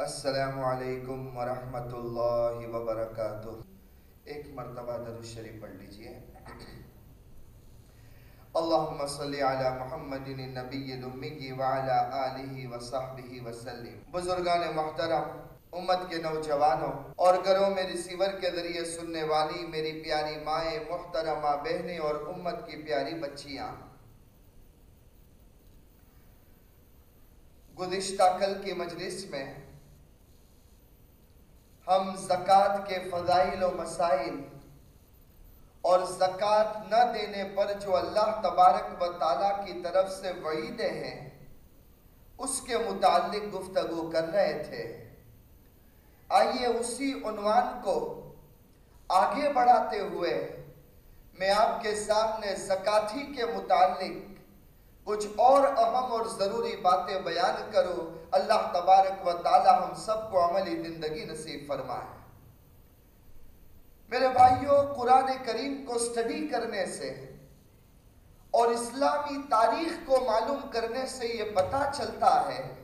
السلام علیکم ورحمۃ اللہ وبرکاتہ۔ ایک مرتبہ درود شریف پڑھ لیجیے۔ اللہم صلی علی محمد النبی الامی وعلی آلہ وصحبہ وسلم۔ بزرگان محترم، امت کے نوجوانوں اور گھروں میں ریسیور کے ذریعے سننے والی میری پیاری مائیں، محترمہ بہنیں اور امت کی پیاری بچیاں۔ گزشتہ کل کی مجلس میں ہم زکوٰۃ کے فضائل و مسائل اور زکوٰۃ نہ دینے پر جو اللہ تبارک و تعالیٰ کی طرف سے وعیدیں ہیں، اس کے متعلق گفتگو کر رہے تھے۔ آئیے اسی عنوان کو آگے بڑھاتے ہوئے میں آپ کے سامنے زکاتی کے متعلق کچھ اور اہم اور ضروری باتیں بیان کرو اللہ تبارک و تعالی ہم سب کو عملی زندگی نصیب فرمائے۔ میرے بھائیوں قرآن کریم کو سٹڈی کرنے سے اور اسلامی تاریخ کو معلوم کرنے سے یہ پتا چلتا ہے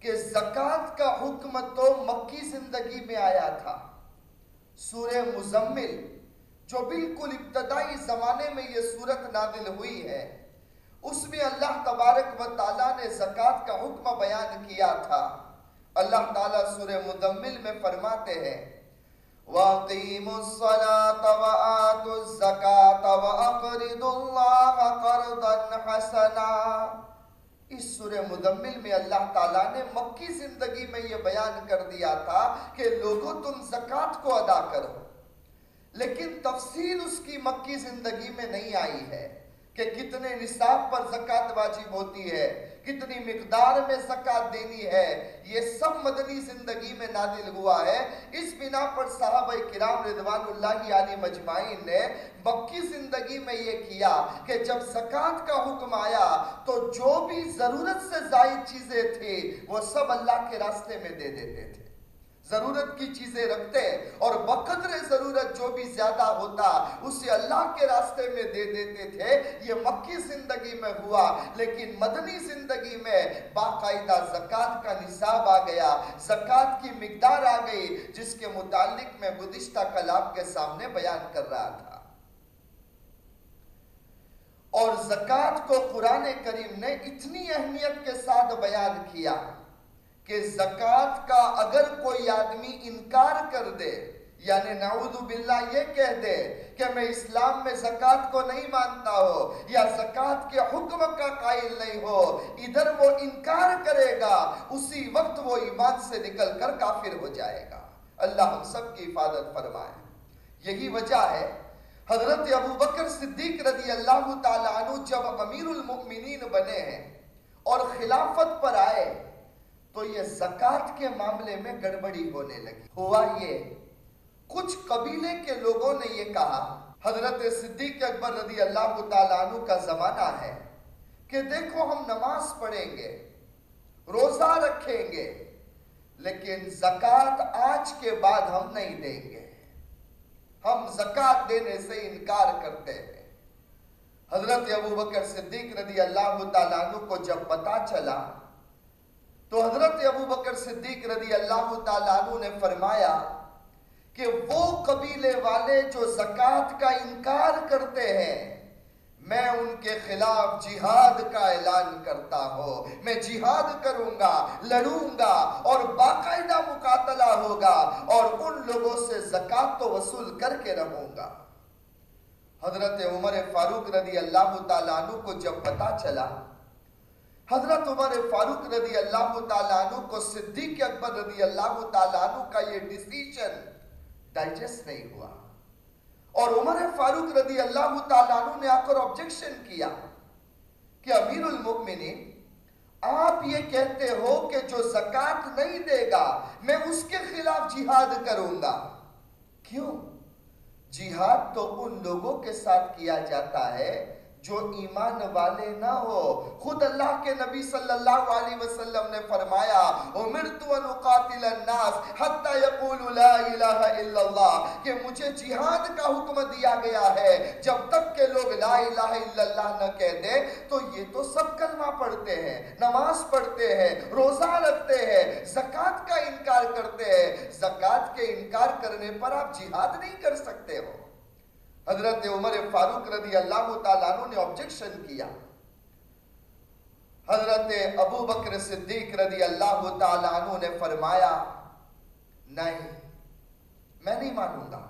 کہ زکوٰۃ کا حکم تو مکی زندگی میں آیا تھا۔ سورہ مزمل جو بالکل ابتدائی زمانے میں یہ صورت نازل ہوئی ہے اس میں اللہ تبارک و تعالیٰ نے زکوٰۃ کا حکم بیان کیا تھا۔ اللہ تعالیٰ سورہ مدمل میں فرماتے ہیں، وَاقِيمُوا الصَّلَاةَ وَآتُوا الزَّكَاةَ وَأَقْرِضُوا اللَّهَ قَرْضًا حَسَنًا۔ اس سورہ مدمل میں اللہ تعالیٰ نے مکی زندگی میں یہ بیان کر دیا تھا کہ لوگوں، تم زکوٰۃ کو ادا کرو، لیکن تفصیل اس کی مکی زندگی میں نہیں آئی ہے۔ کہ کتنے نصاب پر زکوٰۃ واجب ہوتی ہے، کتنی مقدار میں زکوٰۃ دینی ہے، یہ سب مدنی زندگی میں نازل ہوا ہے۔ اس بنا پر صحابہ کرام رضوان اللہ علی مجمعین نے مکی زندگی میں یہ کیا کہ جب زکوٰۃ کا حکم آیا تو جو بھی ضرورت سے زائد چیزیں تھیں، وہ سب اللہ کے راستے میں دے دیتے تھے۔ ضرورت کی چیزیں رکھتے اور بقدر ضرورت جو بھی زیادہ ہوتا اسے اللہ کے راستے میں دے دیتے تھے، یہ مکی زندگی میں ہوا، لیکن مدنی زندگی میں باقاعدہ زکوٰۃ کا نصاب آ گیا۔ زکوٰۃ کی مقدار آ گئی، جس کے متعلق میں گزشتہ کل آپ کے سامنے بیان کر رہا تھا۔ اور زکوٰۃ کو قرآن کریم نے اتنی اہمیت کے ساتھ بیان کیا۔ کہ زکوٰۃ کا اگر کوئی آدمی انکار کر دے یعنی نعوذ باللہ یہ کہہ دے کہ میں اسلام میں زکوٰۃ کو نہیں مانتا ہو یا زکوٰۃ کے حکم کا قائل نہیں ہو ادھر وہ انکار کرے گا، اسی وقت وہ ایمان سے نکل کر کافر ہو جائے گا۔ اللہ ہم سب کی حفاظت فرمائے۔ یہی وجہ ہے حضرت ابو بکر صدیق رضی اللہ تعالیٰ عنہ جب امیر المؤمنین بنے ہیں اور خلافت پر آئے تو یہ زکوٰۃ کے معاملے میں گڑبڑی ہونے لگی۔ ہوا یہ، کچھ قبیلے کے لوگوں نے یہ کہا، حضرت صدیق اکبر رضی اللہ تعالیٰ عنہ کا زمانہ ہے کہ دیکھو ہم نماز پڑھیں گے، روزہ رکھیں گے، لیکن زکوٰۃ آج کے بعد ہم نہیں دیں گے۔ ہم زکوٰۃ دینے سے انکار کرتے ہیں۔ حضرت ابو بکر صدیق رضی اللہ تعالیٰ عنہ کو جب پتا چلا تو حضرت ابو بکر صدیق رضی اللہ تعالیٰ عنہ نے فرمایا کہ وہ قبیلے والے جو زکوٰۃ کا انکار کرتے ہیں، میں ان کے خلاف جہاد کا اعلان کرتا ہوں۔ میں جہاد کروں گا، لڑوں گا اور باقاعدہ مقاتلہ ہوگا اور ان لوگوں سے زکوٰۃ تو وصول کر کے رہوں گا۔ حضرت عمر فاروق رضی اللہ تعالیٰ عنہ کو جب پتا چلا حضرت عمر فاروق رضی اللہ تعالیٰ عنہ کو صدیق اکبر رضی اللہ تعالیٰ عنہ کا یہ ڈیسیجن ڈائجسٹ نہیں ہوا۔ اور عمر فاروق رضی اللہ تعالیٰ عنہ نے آ کر آبجیکشن کیا کہ امیر المؤمنین، آپ یہ کہتے ہو کہ جو زکوٰۃ نہیں دے گا، میں اس کے خلاف جہاد کروں گا۔ کیوں؟ جہاد تو ان لوگوں کے ساتھ کیا جاتا ہے جو ایمان والے نہ ہو۔ خود اللہ کے نبی صلی اللہ علیہ وسلم نے فرمایا، امرت ونقاتل الناس حتی یقول لا الہ الا اللہ کہ مجھے جہاد کا حکم دیا گیا ہے۔ جب تک کہ لوگ لا الہ الا اللہ نہ کہہ دے تو یہ تو سب کلمہ پڑھتے ہیں، نماز پڑھتے ہیں، روزہ رکھتے ہیں زکاة کا انکار کرتے ہیں۔ زکاة کے انکار کرنے پر آپ جہاد نہیں کر سکتے ہو۔ حضرت عمر فاروق رضی اللہ تعالیٰ عنہ نے آبجیکشن کیا۔ حضرت ابو بکر صدیق رضی اللہ تعالیٰ عنہ نے فرمایا، نہیں، میں نہیں مانوں گا۔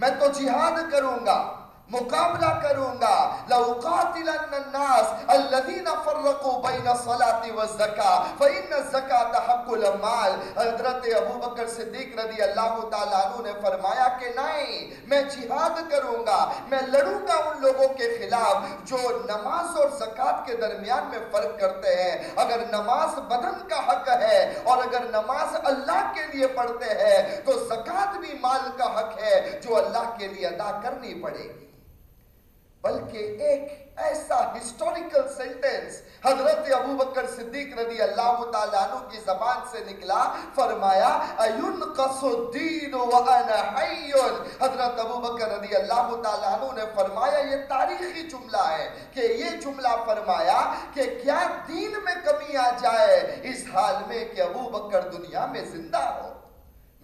میں تو جہاد کروں گا۔ مقابلہ کروں گا. لَوْقَاتِلَنَّ النَّاسِ الَّذِينَ فَرَّقُوا بَيْنَ الصَّلَاةِ وَالزَّكَاةِ فَإِنَّ الزَّكَاةَ حَقُّ الْمَالِ. حضرت ابو بکر صدیق رضی اللہ تعالیٰ عنہ نے فرمایا کہ نہیں، میں جہاد کروں گا. میں لڑوں گا ان لوگوں کے خلاف جو نماز اور زکاة کے درمیان میں فرق کرتے ہیں. اگر نماز بدن کا حق ہے اور اگر نماز اللہ کے لیے پڑھتے ہیں، تو زکاة بھی مال کا حق ہے جو اللہ کے لیے ادا کرنی پڑے گی. بلکہ ایک ایسا ہسٹوریکل سنٹنس حضرت ابو بکر صدیق رضی اللہ تعالیٰ عنہ کی زبان سے نکلا، فرمایا اَيُنْقَصُ الدِّينُ وَأَنَا حضرت ابو بکر رضی اللہ تعالیٰ عنہ نے فرمایا، یہ تاریخی جملہ ہے کہ یہ جملہ فرمایا کہ کیا دین میں کمی آ جائے اس حال میں کہ ابو بکر دنیا میں زندہ ہو؟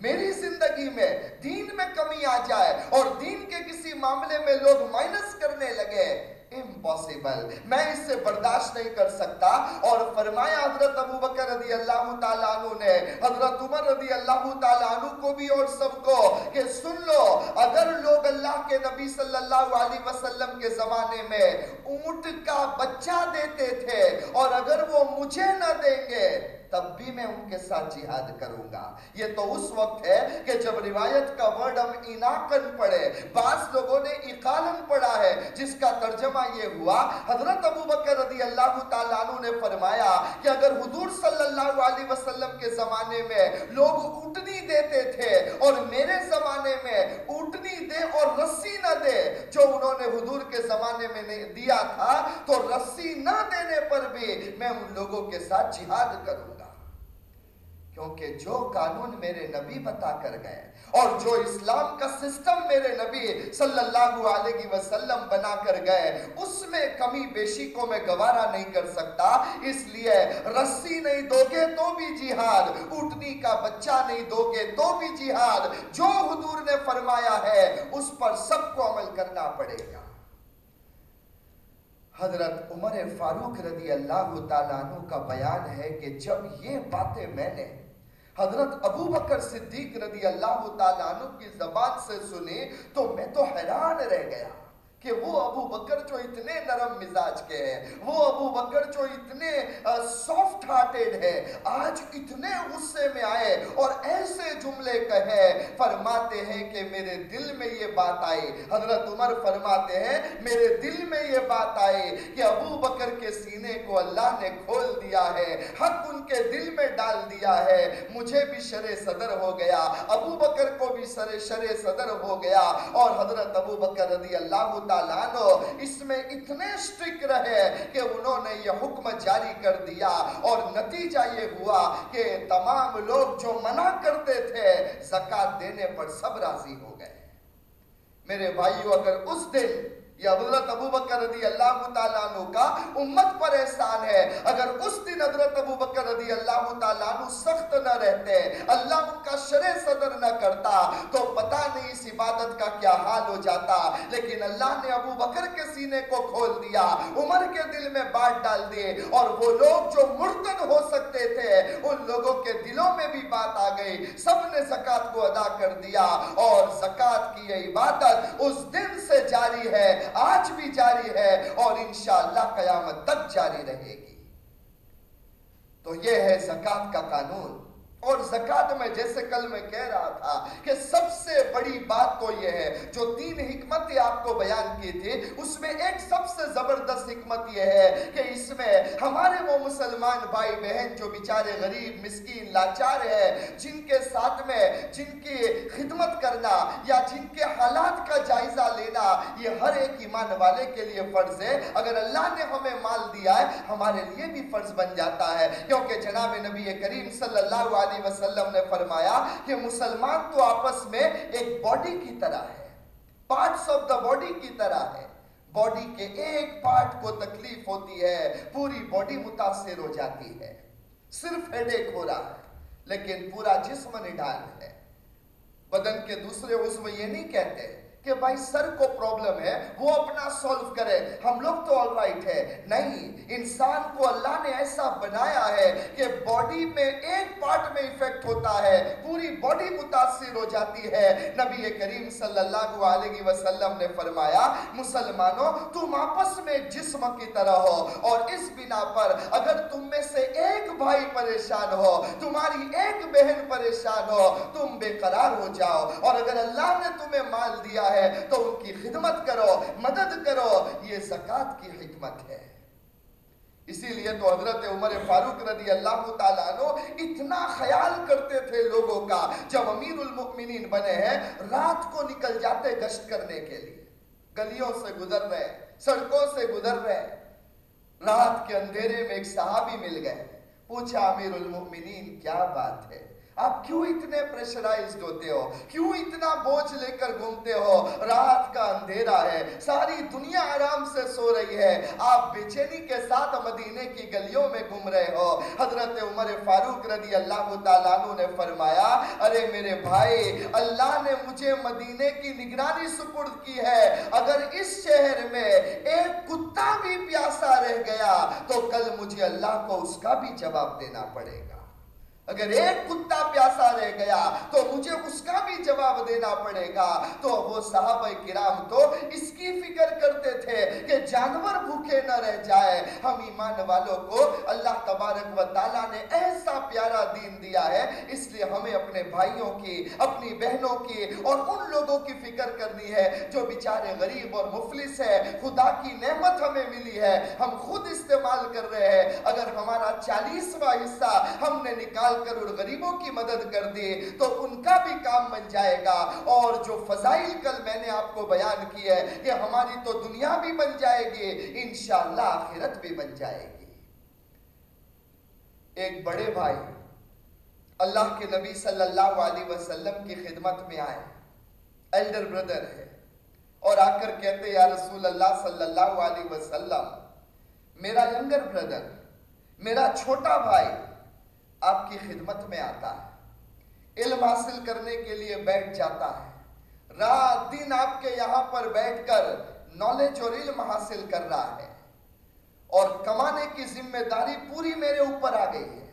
میری زندگی میں دین میں کمی آ جائے اور دین کے کسی معاملے میں لوگ مائنس کرنے لگے امپاسبل میں اس سے برداشت نہیں کر سکتا۔ اور فرمایا حضرت ابو بکر رضی اللہ تعالیٰ عنہ نے، حضرت عمر رضی اللہ تعالیٰ عنہ کو بھی اور سب کو کہ سن لو، اگر لوگ اللہ کے نبی صلی اللہ علیہ وسلم کے زمانے میں اونٹ کا بچہ دیتے تھے اور اگر وہ مجھے نہ دیں گے تب بھی میں ان کے ساتھ جہاد کروں گا۔ یہ تو اس وقت ہے کہ جب روایت کا ورڈ ہم اناقن پڑھے، بعض لوگوں نے اقالن پڑھا ہے، جس کا ترجمہ یہ ہوا، حضرت ابو بکر رضی اللہ تعالیٰ عنہ نے فرمایا کہ اگر حضور صلی اللہ علیہ وسلم کے زمانے میں لوگ اٹھنی دیتے تھے اور میرے زمانے میں اٹھنی دے اور رسی نہ دے، جو انہوں نے حضور کے زمانے میں دیا تھا، تو رسی نہ دینے پر بھی میں ان لوگوں کے ساتھ جہاد کروں گا۔ کیونکہ جو قانون میرے نبی بتا کر گئے اور جو اسلام کا سسٹم میرے نبی صلی اللہ علیہ وسلم بنا کر گئے، اس میں کمی بیشی کو میں گوارا نہیں کر سکتا، اس لیے رسی نہیں دو گے تو بھی جہاد، اٹھنی کا بچہ نہیں دو گے تو بھی جہاد، جو حضور نے فرمایا ہے، اس پر سب کو عمل کرنا پڑے گا۔ حضرت عمر فاروق رضی اللہ تعالیٰ عنہ کا بیان ہے کہ جب یہ باتیں میں نے حضرت ابو بکر صدیق رضی اللہ تعالیٰ عنہ کی زبان سے سنے تو میں تو حیران رہ گیا کہ وہ ابو بکر جو اتنے نرم مزاج کے ہیں، وہ ابو بکر جو اتنے سافٹ ہارٹیڈ ہے۔ آج اتنے غصے میں آئے اور ایسے جملے کہے۔ فرماتے ہیں کہ میرے دل میں یہ بات آئی۔ حضرت عمر فرماتے ہیں، میرے دل میں یہ بات آئی کہ ابو بکر کے سینے کو اللہ نے کھول دیا ہے، حق ان کے دل میں ڈال دیا ہے۔ مجھے بھی شر صدر ہو گیا۔ ابو بکر کو بھی سر شر صدر ہو گیا۔ اور حضرت ابو بکر رضی اللہ تعالیٰ عنہ اس میں اتنے سٹرک رہے کہ انہوں نے یہ حکم جاری کر دیا۔ اور نتیجہ یہ ہوا کہ تمام لوگ جو منع کرتے تھے زکاة دینے پر سب راضی ہو گئے میرے بھائیو اگر اس دن یہ حضرت ابو بکر رضی اللہ تعالیٰ عنہ کا امت پر احسان ہے۔ اگر اس دن حضرت ابو بکر رضی اللہ تعالیٰ عنہ سخت نہ رہتے، اللہ ان کا شرع صدر نہ کرتا، تو پتہ نہیں اس عبادت کا کیا حال ہو جاتا۔ لیکن اللہ نے ابو بکر کے سینے کو کھول دیا، عمر کے دل میں بات ڈال دی اور وہ لوگ جو مرتد ہو سکتے تھے، ان لوگوں کے دلوں میں بھی بات آ گئی۔ سب نے زکاة کو ادا کر دیا اور زکاة کی یہ عبادت اس دن سے جاری ہے۔ آج بھی جاری ہے اور انشاءاللہ قیامت تک جاری رہے گی۔ تو یہ ہے زکاة کا قانون۔ اور زکاة میں جیسے کل میں کہہ رہا تھا کہ سب سے بڑی بات تو یہ ہے، جو تین حکمت آپ کو بیان کی تھی اس میں ایک سب سے زبردست حکمت یہ ہے کہ اس میں ہمارے وہ مسلمان بھائی بہن جو بیچارے غریب، مسکین، لاچار ہے جن کے ساتھ میں جن کی خدمت کرنا یا جن کے حالات کا جائزہ لینا، یہ ہر ایک ایمان والے کے لیے فرض ہے۔ اگر اللہ نے ہمیں مال دیا ہے، ہمارے لیے بھی فرض بن جاتا ہے۔ کیونکہ جناب نبی کریم صلی اللہ علیہ علیہ وسلم نے فرمایا کہ مسلمان تو آپس میں ایک باڈی کی طرح ہے۔ پارٹس آف دا باڈی کی طرح ہے۔ باڈی کے ایک پارٹ کو تکلیف ہوتی ہے، پوری باڈی متاثر ہو جاتی ہے۔ صرف ہیڈ ایک ہو رہا ہے، لیکن پورا جسم نڈال ہے۔ بدن کے دوسرے عضو یہ نہیں کہتے کہ بھائی سر کو پرابلم ہے، وہ اپنا سولف کرے۔ ہم لوگ تو آل رائٹ ہے نہیں، انسان کو اللہ نے ایسا بنایا ہے کہ باڈی میں ایک پارٹ میں افیکٹ ہوتا ہے، پوری باڈی متاثر ہو جاتی ہے۔ نبی کریم صلی اللہ علیہ وسلم نے فرمایا، مسلمانوں، تم آپس میں جسم کی طرح ہو اور اس بنا پر اگر تم میں سے ایک بھائی پریشان ہو، تمہاری ایک بہن پریشان ہو، تم بے قرار ہو جاؤ۔ اور اگر اللہ نے تمہیں مال دیا ہے تو ان کی خدمت کرو، مدد کرو، یہ زکاة کی حکمت ہے۔ اسی لیے تو حضرت عمر فاروق رضی اللہ تعالیٰ عنہ اتنا خیال کرتے تھے لوگوں کا، جب امیر المؤمنین بنے ہیں، رات کو نکل جاتے گشت کرنے کے لیے۔ گلیوں سے گزر رہے، سڑکوں سے گزر رہے۔ رات کے اندھیرے میں ایک صحابی مل گئے، پوچھا، امیر المؤمنین، کیا بات ہے؟ آپ کیوں اتنے پریشرائزڈ ہوتے ہو؟ کیوں اتنا بوجھ لے کر گھومتے ہو؟ رات کا اندھیرا ہے، ساری دنیا آرام سے سو رہی ہے۔ آپ بے چینی کے ساتھ مدینے کی گلیوں میں گھوم رہے ہو۔ حضرت عمر فاروق رضی اللہ تعالیٰ عنہ نے فرمایا، ارے میرے بھائی، اللہ نے مجھے مدینے کی نگرانی سپرد کی ہے۔ اگر اس شہر میں ایک کتا بھی پیاسا رہ گیا، تو کل مجھے اللہ کو اس کا بھی جواب دینا پڑے گا۔ اگر ایک کتا پیاسا رہ گیا تو مجھے اس کا بھی جواب دینا پڑے گا۔ تو وہ صحابہ کرام تو اس کی فکر کرتے تھے کہ جانور بھوکے نہ رہ جائے۔ ہم ایمان والوں کو اللہ تبارک و تعالیٰ نے ایسا پیارا دین دیا ہے، اس لیے ہمیں اپنے بھائیوں کی، اپنی بہنوں کی اور ان لوگوں کی فکر کرنی ہے جو بیچارے غریب اور مفلس ہے خدا کی نعمت ہمیں ملی ہے، ہم خود استعمال کر رہے ہیں۔ اگر ہمارا چالیسواں حصہ ہم نے نکال کر اور غریبوں کی مدد کر دے تو ان کا بھی کام بن جائے گا۔ اور جو فضائل کل میں نے آپ کو بیان کی ہے کہ ہماری تو دنیا بھی بن جائے گی، انشاءاللہ آخرت بھی بن جائے گی۔ ایک بڑے بھائی اللہ کے نبی صلی اللہ علیہ وسلم کی خدمت میں آئے۔ ایلڈر بردر ہے۔ اور آ کر کہتے، یا رسول اللہ صلی اللہ علیہ وسلم، میرا ینگر بردر میرا چھوٹا بھائی آپ کی خدمت میں آتا ہے۔ علم حاصل کرنے کے لیے بیٹھ جاتا ہے۔ رات دن آپ کے یہاں پر بیٹھ کر نالج اور علم حاصل کر رہا ہے۔ اور کمانے کی ذمہ داری پوری میرے اوپر آ گئی ہے۔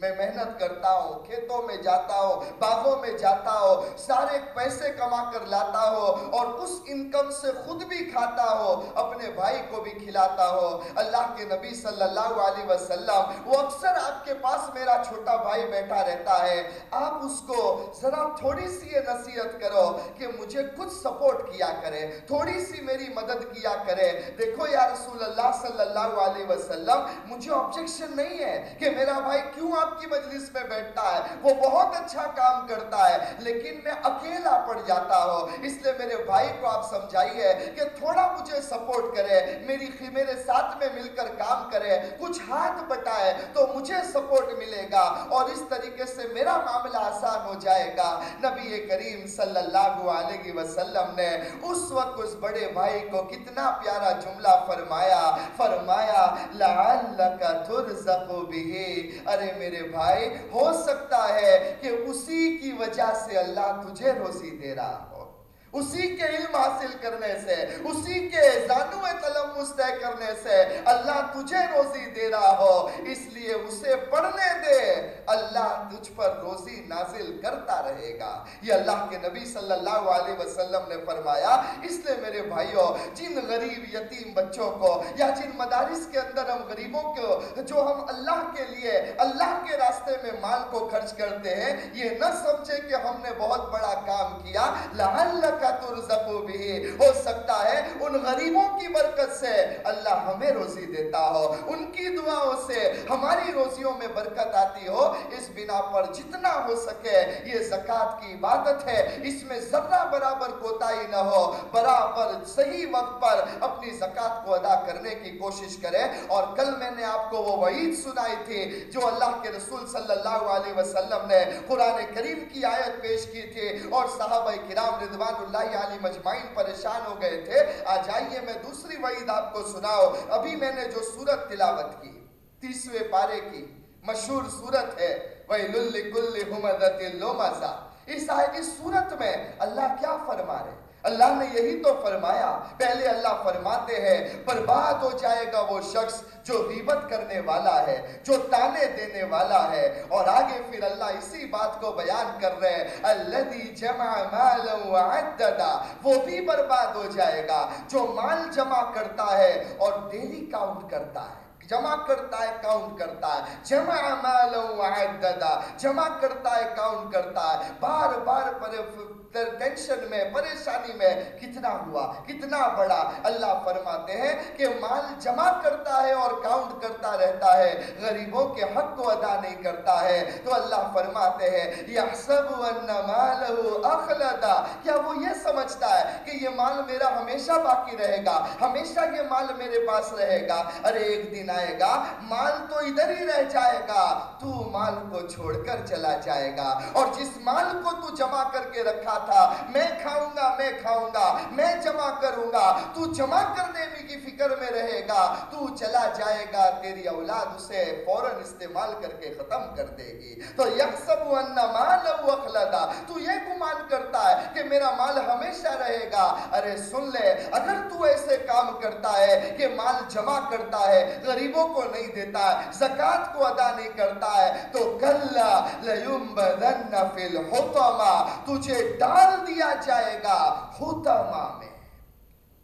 میں محنت کرتا ہوں، کھیتوں میں جاتا ہوں، باغوں میں جاتا ہوں، سارے پیسے کما کر لاتا ہوں اور اس انکم سے خود بھی کھاتا ہوں، اپنے بھائی کو بھی کھلاتا ہوں۔ اللہ کے نبی صلی اللہ علیہ وسلم، وہ اکثر آپ کے پاس میرا چھوٹا بھائی بیٹھا رہتا ہے۔ آپ اس کو ذرا تھوڑی سی یہ نصیحت کرو کہ مجھے کچھ سپورٹ کیا کرے، تھوڑی سی میری مدد کیا کرے۔ دیکھو یا رسول اللہ صلی اللہ علیہ وسلم، مجھے آبجیکشن نہیں ہے کہ میرا بھائی کیوں آپ آپ کی مجلس میں بیٹھتا ہے، وہ بہت اچھا کام کرتا ہے، لیکن میں اکیلا پڑ جاتا ہوں۔ اس لیے میرے بھائی کو آپ سمجھائیے کہ تھوڑا مجھے سپورٹ کرے، میری میرے ساتھ میں مل کر کام کرے، کچھ ہاتھ بٹائے تو مجھے سپورٹ ملے گا اور اس طریقے سے میرا معاملہ آسان ہو جائے گا۔ نبی کریم صلی اللہ علیہ وسلم نے اس وقت اس بڑے بھائی کو کتنا پیارا جملہ فرمایا فرمایا، لعلک ترزق بھی ارے میرے میرے بھائی، ہو سکتا ہے کہ اسی کی وجہ سے اللہ تجھے روزی دے رہا۔ اسی کے علم حاصل کرنے سے، اسی کے زانو قلم مستع کرنے سے اللہ تجھے روزی دے رہا ہو، اس لیے اسے پڑھنے دے۔ اللہ تجھ پر روزی نازل کرتا رہے گا۔ یہ اللہ کے نبی صلی اللہ علیہ وسلم نے فرمایا، اس لیے میرے بھائیوں جن غریب یتیم بچوں کو یا جن مدارس کے اندر ہم غریبوں کو، جو ہم اللہ کے لیے، اللہ کے راستے میں مال کو خرچ کرتے ہیں، یہ نہ سمجھے کہ ہم نے بہت بڑا کام کیا۔ لعلک ترزقو بھی ہو سکتا ہے ان غریبوں کی برکت سے۔ اللہ ہمیں روزی دیتا ہو، ان کی دعاوں سے ہماری روزیوں میں برکت آتی ہو۔ اس بنا پر جتنا ہو سکے یہ زکاة کی عبادت ہے۔ اس میں ذرہ برابر کوتاہی نہ ہو۔ برابر صحیح وقت پر اپنی زکاة کو ادا کرنے کی کوشش کرے اور کل میں نے آپ کو وہ وعید سنائی تھی جو اللہ کے رسول صلی اللہ علیہ وسلم نے قرآن کریم کی آیت پیش کی تھی اور صحابہ کرام رضوان اللہ علی مجمعین پریشان ہو گئے تھے آج آئیے میں دوسری وعید آپ کو سناؤ ابھی میں نے جو سورت تلاوت کی تیسوے پارے کی، مشہور سورت ہے وَيْلُلِّ كُلِّ هُمَدَةِ اللُّمَزَةِ اس آئے اس صورت میں اللہ کیا فرما رہے اللہ نے یہی تو فرمایا، پہلے اللہ فرماتے ہیں، برباد ہو جائے گا وہ شخص جو غیبت کرنے والا ہے، جو تانے دینے والا ہے۔ اور آگے پھر اللہ اسی بات کو بیان کر رہے ہیں الَّذِي جَمَعَ مَالًا وَعَدَّدَ، وہ بھی برباد ہو جائے گا۔ جو مال جمع کرتا ہے اور ڈیلی کاؤنٹ کرتا ہے، جمع کرتا ہے، کاؤنٹ کرتا ہے۔ جمع مالا وعددا جمع کرتا ہے، کاؤنٹ کرتا ہے۔ بار بار پر ٹینشن میں پریشانی میں کتنا ہوا کتنا بڑا اللہ فرماتے ہیں کہ مال جمع کرتا ہے اور کاؤنٹ کرتا رہتا ہے غریبوں کے حق کو ادا نہیں کرتا ہے تو اللہ فرماتے ہیں یحسب ان مالہ اخلدا کیا وہ یہ سمجھتا ہے کہ یہ مال میرا ہمیشہ باقی رہے گا ہمیشہ یہ مال میرے پاس رہے گا ارے ایک دن آئے گا مال تو ادھر ہی رہ جائے گا تو مال کو چھوڑ کر چلا جائے گا اور جس مال کو تو جمع کر کے رکھا تھا، میں کھاؤں گا، میں کھاؤں گا، میں جمع کروں گا، تو جمع کرنے بھی کی فکر میں رہے گا، تو چلا جائے گا، تیری اولاد اسے فوراں استعمال کر کے ختم کر دے گی۔ تو یحسب ان مال اخلدا تو یہ گمان کرتا ہے کہ میرا مال ہمیشہ رہے گا۔ ارے سن لے، اگر تو ایسے کام کرتا ہے کہ مال جمع کرتا ہے، غریبوں کو نہیں دیتا ہے زکاة کو ادا نہیں کرتا ہے، تو کلا لیمبدن فی الحطمہ، تجھے ڈال دیا جائے گا حتمہ میں۔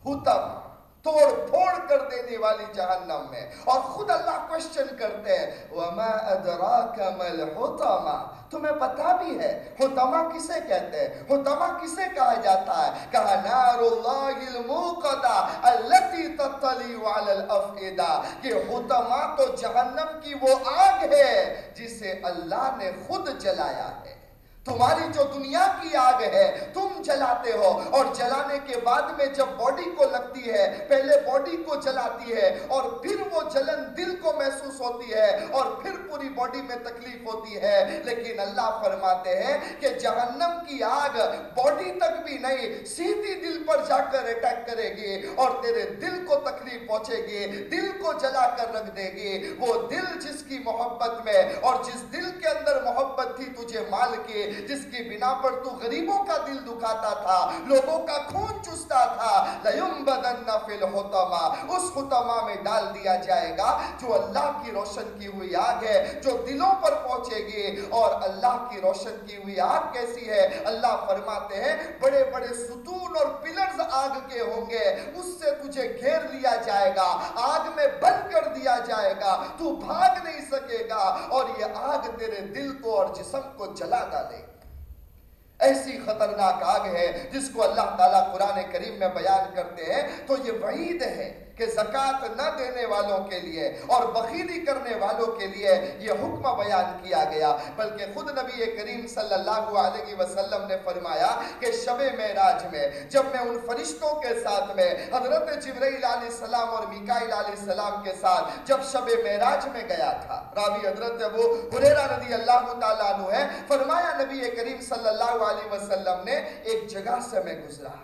حتمہ توڑ پھوڑ کر دینے والی جہنم میں۔ اور خود اللہ کوشچن کرتے ہیں، وَمَا أَدْرَاكَ مَا تمہیں پتا بھی ہے حتمہ کسے کہتے ہیں؟ حتمہ کسے کہا جاتا ہے؟ کہا نار اللہ الموقدہ اللتی تطلیع علی الافئدہ کہ حتمہ تو جہنم کی وہ آگ ہے جسے اللہ نے خود جلایا ہے۔ تمہاری جو دنیا کی آگ ہے، تم جلاتے ہو۔ اور جلانے کے بعد میں جب باڈی کو لگتی ہے، پہلے باڈی کو جلاتی ہے، اور پھر وہ جلن دل کو محسوس ہوتی ہے، اور پھر پوری باڈی میں تکلیف ہوتی ہے۔ لیکن اللہ فرماتے ہیں کہ جہنم کی آگ باڈی تک بھی نہیں، سیدھی دل پر جا کر اٹیک کرے گی، اور تیرے دل کو تکلیف پہنچے گی، دل کو جلا کر رکھ دے گی۔ وہ دل جس کی محبت میں، اور جس دل کے اندر محبت تھی تجھے مال کی جس کی بنا پر تو غریبوں کا دل دکھاتا تھا، لوگوں کا خون چستا تھا لَيُمْبَدَنَّ فِي الْحُتَمَا اس حتمہ میں ڈال دیا جائے گا جو اللہ کی روشن کی ہوئی آگ ہے، جو دلوں پر پہنچے گی۔ اور اللہ کی روشن کی ہوئی آگ کیسی ہے؟ اللہ فرماتے ہیں، بڑے بڑے ستون اور پلرز آگ کے ہوں گے، اس سے تجھے گھیر لیا جائے گا، آگ میں بند کر دیا جائے گا، تو بھاگ نہیں سکے گا۔ اور یہ آگ تیرے دل کو اور جسم کو جلا ڈالے گا۔ ایسی خطرناک آگ ہے جس کو اللہ تعالیٰ قرآن کریم میں بیان کرتے ہیں، تو یہ وعید ہے۔ کہ زکاة نہ دینے والوں کے لیے اور بخیلی کرنے والوں کے لیے یہ حکم بیان کیا گیا، بلکہ خود نبی کریم صلی اللہ علیہ وسلم نے فرمایا کہ شب معراج میں جب میں ان فرشتوں کے ساتھ میں، حضرت جبرائیل علیہ السلام اور میکائیل علیہ السلام کے ساتھ جب شب معراج میں گیا تھا، راوی حضرت ابو حریرہ رضی اللہ تعالیٰ عنہ ہے فرمایا نبی کریم صلی اللہ علیہ وسلم نے، ایک جگہ سے میں گزرا،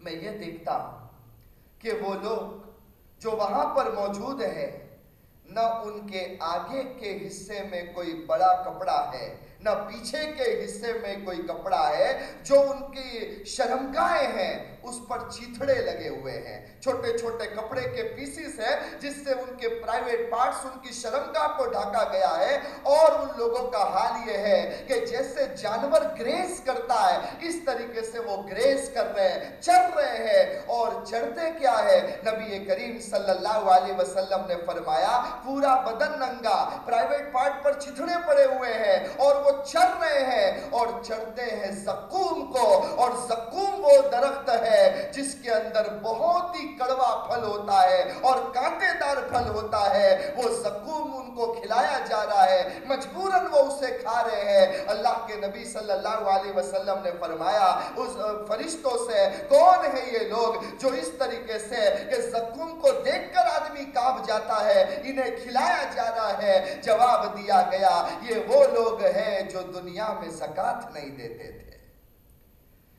میں یہ دیکھتا ہوں کہ وہ لوگ جو وہاں پر موجود ہیں، نہ ان کے آگے کے حصے میں کوئی بڑا کپڑا ہے، نہ پیچھے کے حصے میں کوئی کپڑا ہے جو ان کی شرمگاہیں ہیں۔ اس پر چیتھڑے لگے ہوئے ہیں۔ چھوٹے چھوٹے کپڑے کے پیسیس ہیں جس سے ان کے پرائیویٹ پارٹس ان کی شرمگاہ کو ڈھاکا گیا ہے۔ اور ان لوگوں کا حال یہ ہے کہ جیسے جانور گریس کرتا ہے، اس طریقے سے وہ گریس کر رہے ہیں، چڑھ رہے ہیں۔ اور چڑھتے کیا ہے؟ نبی کریم صلی اللہ علیہ وسلم نے فرمایا، پورا بدن ننگا پرائیویٹ پارٹ پر چتھڑے پڑے ہوئے ہیں اور وہ چڑھ رہے ہیں۔ اور چڑھتے ہیں زقوم کو، اور زقوم وہ درخت ہے جس کے اندر بہت ہی کڑوا پھل ہوتا ہے اور کانٹے دار پھل ہوتا ہے، وہ زقوم ان کو کھلایا جا رہا ہے، مجبوراً وہ اسے کھا رہے ہیں۔ اللہ کے نبی صلی اللہ علیہ وسلم نے فرمایا، اس فرشتوں سے، کون ہے یہ لوگ جو اس طریقے سے کہ زقوم کو دیکھ کر آدمی کعب جاتا ہے، انہیں کھلایا جا رہا ہے؟ جواب دیا گیا، یہ وہ لوگ ہیں جو دنیا میں زکاة نہیں دیتے تھے۔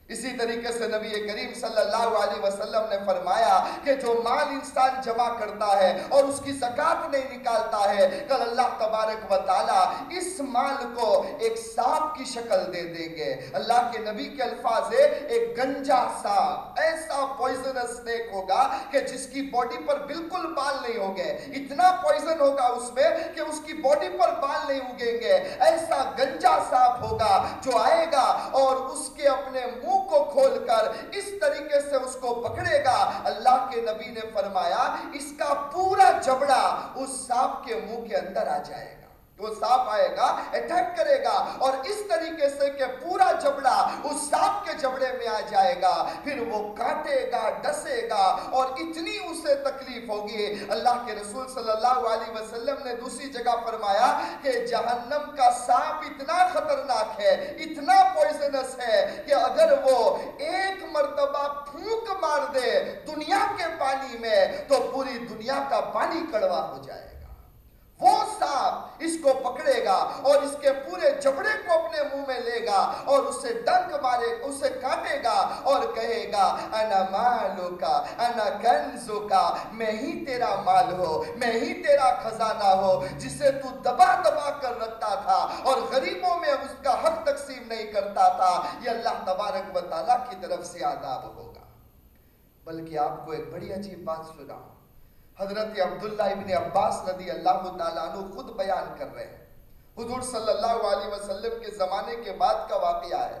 اسی طریقے سے نبی کریم صلی اللہ علیہ وسلم نے فرمایا کہ جو مال انسان جمع کرتا ہے اور اس کی زکاة نہیں نکالتا ہے، کل اللہ تبارک و تعالی اس مال کو ایک ساپ کی شکل دے دیں گے۔ اللہ کے نبی کے الفاظ ہے ایک گنجا ساپ۔ ایسا پوائزن سنیک ہوگا کہ جس کی باڈی پر بالکل بال نہیں ہوگے اتنا پوائزن ہوگا اس میں کہ اس کی باڈی پر بال نہیں ہوگیں گے۔ ایسا گنجا ساپ ہوگا جو آئے گا اور اس کے اپنے منہ کو کھول کر اس طریقے سے اس کو پکڑے گا۔ اللہ کے نبی نے فرمایا، اس کا پورا جبڑا اس سانپ کے منہ کے اندر آ جائے۔ گا وہ ساپ آئے گا اٹیک کرے گا اور اس طریقے سے کہ پورا جبڑا اس ساپ کے جبڑے میں آ جائے گا۔ پھر وہ کاٹے گا، ڈسے گا اور اتنی اسے تکلیف ہوگی۔ اللہ کے رسول صلی اللہ علیہ وسلم نے دوسری جگہ فرمایا کہ جہنم کا ساپ اتنا خطرناک ہے، اتنا پوائزنس ہے کہ اگر وہ ایک مرتبہ پھونک مار دے دنیا کے پانی میں، تو پوری دنیا کا پانی کڑوا ہو جائے گا۔ وہ سانپ اس کو پکڑے گا اور اس کے پورے جبڑے کو اپنے منہ میں لے گا اور اسے ڈنک مارے، اسے کاٹے گا اور کہے گا، انا مالو کا انا کنزو کا میں ہی تیرا مال ہو، میں ہی تیرا خزانہ ہو، جسے تو دبا دبا کر رکھتا تھا اور غریبوں میں اس کا حق تقسیم نہیں کرتا تھا۔ یہ اللہ تبارک و تعالیٰ کی طرف سے آداب ہوگا۔ بلکہ آپ کو ایک بڑی عجیب بات سناؤں۔ حضرت عبداللہ ابن عباس رضی اللہ تعالیٰ عنہ خود بیان کر رہے ہیں۔ حضور صلی اللہ علیہ وسلم کے زمانے کے بعد کا واقعہ ہے۔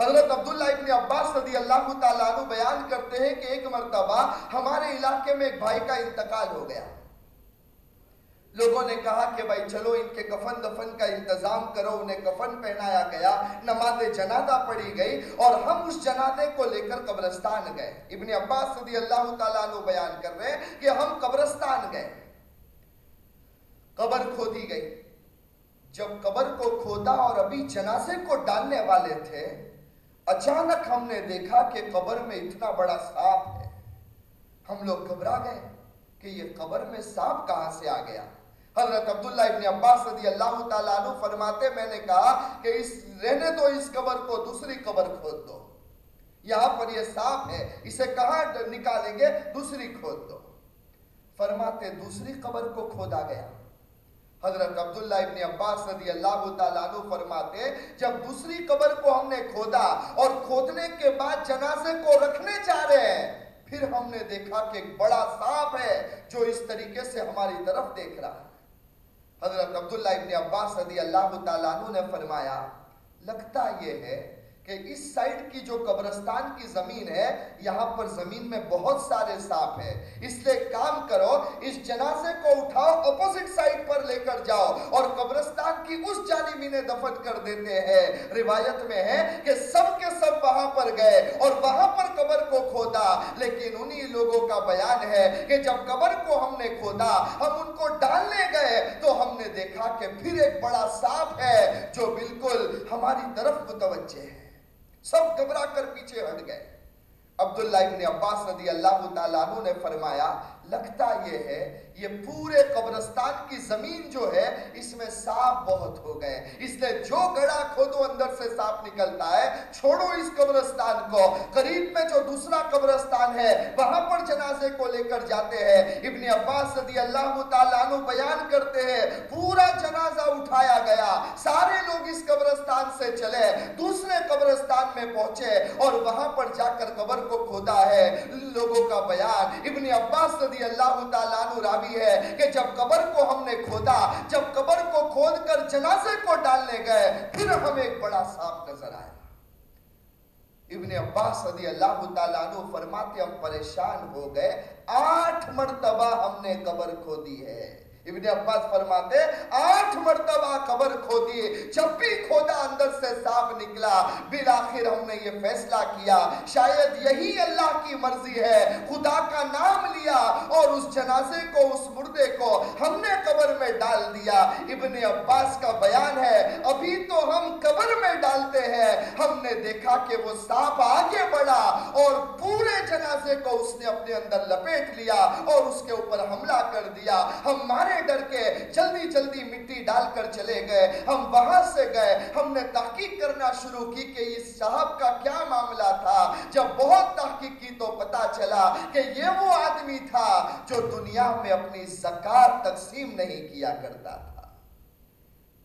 حضرت عبداللہ ابن عباس رضی اللہ تعالیٰ عنہ بیان کرتے ہیں کہ ایک مرتبہ ہمارے علاقے میں ایک بھائی کا انتقال ہو گیا۔ لوگوں نے کہا کہ بھائی چلو ان کے کفن دفن کا انتظام کرو، انہیں کفن پہنایا گیا نماز جنادہ پڑھی گئی اور ہم اس جنادے کو لے کر قبرستان گئے۔ ابن عباس صدی اللہ تعالیٰ عنہ بیان کر رہے ہیں کہ ہم قبرستان گئے۔ قبر کھودی گئی۔ جب قبر کو کھودا اور ابھی جنازے کو ڈالنے والے تھے، اچانک ہم نے دیکھا کہ قبر میں اتنا بڑا سانپ ہے۔ ہم لوگ گھبرا گئے کہ یہ قبر میں سانپ کہاں سے آ گیا؟ حضرت عبداللہ ابن عباس رضی اللہ تعالیٰ عنہ فرماتے میں نے کہا کہ اس رہنے دو، اس قبر کو دوسری قبر کھود دو۔ یہاں پر یہ صاف ہے، اسے کہاں نکالیں گے؟ دوسری کھود دو۔ فرماتے دوسری قبر کو کھودا گیا۔ حضرت عبداللہ ابن عباس رضی اللہ تعالیٰ عنہ فرماتے جب دوسری قبر کو ہم نے کھودا اور کھودنے کے بعد جنازے کو رکھنے جا رہے ہیں، پھر ہم نے دیکھا کہ ایک بڑا صاحب ہے جو اس طریقے سے ہماری طرف دیکھ رہا ہے۔ حضرت عبداللہ ابن عباس رضی اللہ تعالیٰ عنہ نے فرمایا لگتا یہ ہے کہ اس سائیڈ کی جو قبرستان کی زمین ہے، یہاں پر زمین میں بہت سارے ساپ ہیں۔ اس لیے کام کرو، اس جنازے کو اٹھاؤ اپوزٹ سائیڈ پر لے کر جاؤ اور قبرستان کی اس جانبی نے دفت کر دیتے ہیں۔ روایت میں ہے کہ سب کے سب وہاں پر گئے اور وہاں پر قبر کو کھودا۔ لیکن انہی لوگوں کا بیان ہے کہ جب قبر کو ہم نے کھودا، ہم ان کو ڈالنے گئے تو ہم نے دیکھا کہ پھر ایک بڑا ساپ ہے جو بالکل ہماری طرف متوجہ ہے۔ سب گھبرا کر پیچھے ہٹ گئے۔ عبداللہ ابن عباس رضی اللہ تعالیٰ عنہ نے فرمایا، لگتا یہ ہے یہ پورے قبرستان کی زمین جو ہے، اس میں ساپ بہت ہو گئے۔ اس لیے جو گڑا کھودو اندر سے ساپ نکلتا ہے، چھوڑو اس قبرستان کو۔ قریب میں جو دوسرا قبرستان ہے، وہاں پر جنازے کو لے کر جاتے ہیں۔ ابن عباس صدی اللہ تعالیٰ عنہ بیان کرتے ہیں، پورا جنازہ اٹھایا گیا۔ سارے لوگ اس قبرستان سے چلے، دوسرے قبرستان میں پہنچے اور وہاں پر جا کر قبر کو کھودا ہے۔ لوگوں کا بیان۔ ابن عباس صدی اللہ تعالیٰ عنہ راوی ہے کہ جب قبر کو ہم نے کھودا، جب قبر کو کھود کر جنازے کو ڈالنے گئے، پھر ہمیں ایک بڑا صاف نظر آیا۔ ابن عباس رضی اللہ تعالیٰ عنہ فرماتے ہم پریشان ہو گئے، آٹھ مرتبہ ہم نے قبر کھودی ہے۔ ابن عباس فرماتے آٹھ مرتبہ قبر کھودی، جب بھی کھودا اندر سے صاف نکلا، بالآخر ہم نے یہ فیصلہ کیا، شاید یہی اللہ کی مرضی ہے۔ خدا کا نام لیا اور اس جنازے کو، اس مردے کو ہم نے قبر میں ڈال دیا۔ ابن عباس کا بیان ہے، ابھی تو ہم قبر میں ڈالتے ہیں۔ ہم نے دیکھا کہ وہ سانپ آگے بڑھا اور پورے جنازے کو اس نے اپنے اندر لپیٹ لیا اور اس کے اوپر حملہ کر دیا۔ ہم ڈر کے جلدی جلدی مٹی ڈال کر چلے گئے۔ ہم وہاں سے گئے۔ ہم نے تحقیق کرنا شروع کی کہ اس صاحب کا کیا معاملہ تھا۔ جب بہت تحقیق کی تو پتا چلا کہ یہ وہ آدمی تھا جو دنیا میں اپنی زکاة تقسیم نہیں کیا کرتا تھا۔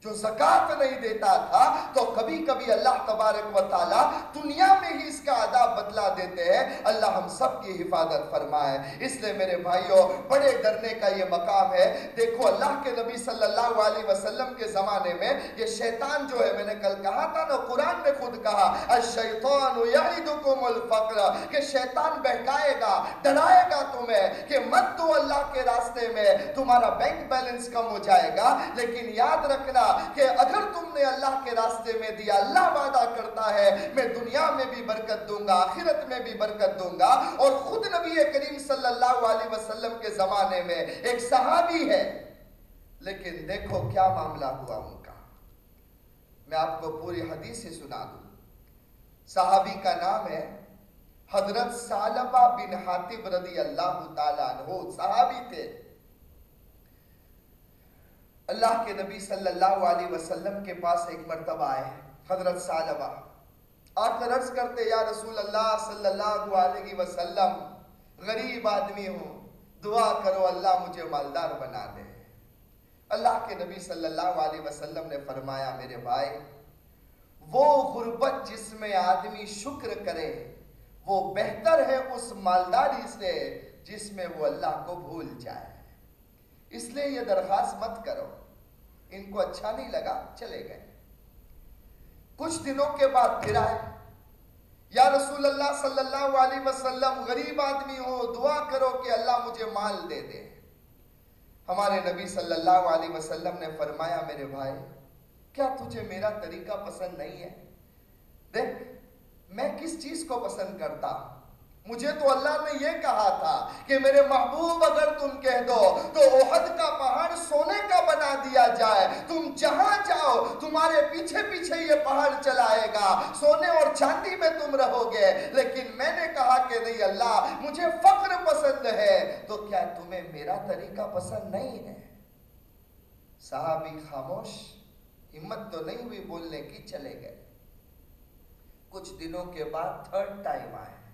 جو زکاة نہیں دیتا تھا، تو کبھی کبھی اللہ تبارک و تعالی دنیا میں ہی اس کا عذاب بدلا دیتے ہیں۔ اللہ ہم سب کی حفاظت فرمائے۔ اس لیے میرے بھائیوں بڑے ڈرنے کا یہ مقام ہے۔ دیکھو، اللہ کے نبی صلی اللہ علیہ وسلم کے زمانے میں یہ شیطان جو ہے، میں نے کل کہا تھا نا، قرآن نے خود کہا، الشیطان یعیدکم الفقر، کہ شیطان بہکائے گا، ڈرائے گا تمہیں کہ مت دو اللہ کے راستے میں تمہارا بینک بیلنس کم ہو جائے گا۔ لیکن یاد رکھنا کہ اگر تم نے اللہ کے راستے میں دیا، اللہ وعدہ کرتا ہے، میں دنیا میں بھی برکت دوں گا، آخرت میں بھی برکت دوں گا۔ اور خود نبی کریم صلی اللہ علیہ وسلم کے زمانے میں ایک صحابی ہے۔ لیکن دیکھو کیا معاملہ ہوا ان کا۔ میں آپ کو پوری حدیث ہی سنا دوں۔ صحابی کا نام ہے حضرت سالبہ بن حاتب رضی اللہ تعالیٰ عنہ۔ صحابی تھے۔ اللہ کے نبی صلی اللہ علیہ وسلم کے پاس ایک مرتبہ آئے حضرت سالبہ آپ عرض کرتے، یا رسول اللہ صلی اللہ علیہ وسلم، غریب آدمی ہوں، دعا کرو اللہ مجھے مالدار بنا دے۔ اللہ کے نبی صلی اللہ علیہ وسلم نے فرمایا، میرے بھائی، وہ غربت جس میں آدمی شکر کرے، وہ بہتر ہے اس مالداری سے جس میں وہ اللہ کو بھول جائے۔ اس لیے یہ درخواست مت کرو۔ ان کو اچھا نہیں لگا، چلے گئے۔ کچھ دنوں کے بعد پھر آئے۔ یا رسول اللہ صلی اللہ علیہ وسلم، غریب آدمی ہو، دعا کرو کہ اللہ مجھے مال دے دے۔ ہمارے نبی صلی اللہ علیہ وسلم نے فرمایا، میرے بھائی، کیا تجھے میرا طریقہ پسند نہیں ہے؟ دیکھ، میں کس چیز کو پسند کرتا ہوں؟ مجھے تو اللہ نے یہ کہا تھا کہ میرے محبوب اگر تم کہہ دو تو احد کا پہاڑ سونے کا بنا دیا جائے۔ تم جہاں جاؤ، تمہارے پیچھے پیچھے یہ پہاڑ چلائے گا۔ سونے اور چاندی میں تم رہو گے لیکن میں نے کہا کہ نہیں اللہ، مجھے فقر پسند ہے۔ تو کیا تمہیں میرا طریقہ پسند نہیں ہے؟ صحابی خاموش، ہمت تو نہیں ہوئی بولنے کی، چلے گئے۔ کچھ دنوں کے بعد تھرڈ ٹائم آئے۔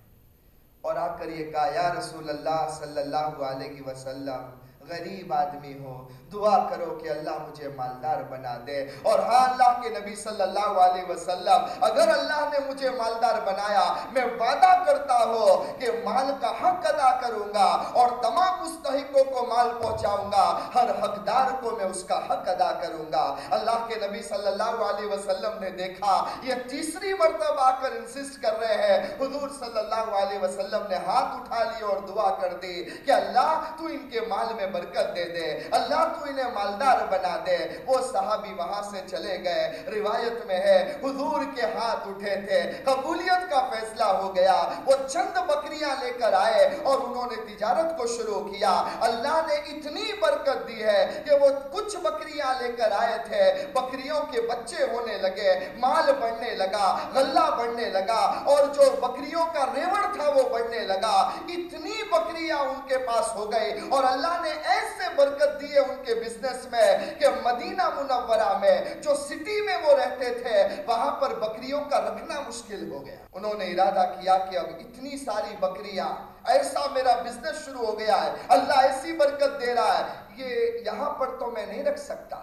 اور آ کر یہ کہا یا رسول اللہ صلی اللہ علیہ وسلم غریب آدمی ہو، دعا کرو کہ اللہ مجھے مالدار بنا دے۔ اور ہاں اللہ کے نبی صلی اللہ علیہ وسلم، اگر اللہ نے مجھے مالدار بنایا، میں وعدہ کرتا ہوں کہ مال کا حق ادا کروں گا اور تمام مستحقوں کو مال پہنچاؤں گا ہر حقدار کو میں اس کا حق ادا کروں گا اللہ کے نبی صلی اللہ علیہ وسلم نے دیکھا، یہ تیسری مرتبہ آ کر انسسٹ کر رہے ہیں۔ حضور صلی اللہ علیہ وسلم نے ہاتھ اٹھا لی اور دعا کر دی کہ اللہ، تو ان کے مال میں برکت دے دے۔ اللہ تو انہیں مالدار بنا دے۔ وہ صحابی وہاں سے چلے گئے۔ روایت میں ہے، حضور کے ہاتھ اٹھے تھے۔ قبولیت کا فیصلہ ہو گیا۔ وہ چند بکریاں لے کر آئے اور انہوں نے تجارت کو شروع کیا۔ اللہ نے اتنی برکت دی ہے کہ وہ کچھ بکریاں لے کر آئے تھے۔ بکریوں کے بچے ہونے لگے، مال بڑھنے لگا، غلہ بڑھنے لگا اور جو بکریوں کا ریوڑ تھا وہ بڑھنے لگا۔ اتنی بکریاں ان کے پاس ہو گئی اور اللہ نے ایسے برکت دیے ان کے بزنس میں کہ مدینہ منورہ میں جو سٹی میں وہ رہتے تھے، وہاں پر بکریوں کا رکھنا مشکل ہو گیا۔ انہوں نے ارادہ کیا کہ اب اتنی ساری بکریاں، ایسا میرا بزنس شروع ہو گیا ہے، اللہ ایسی برکت دے رہا ہے، یہ یہاں پر تو میں نہیں رکھ سکتا۔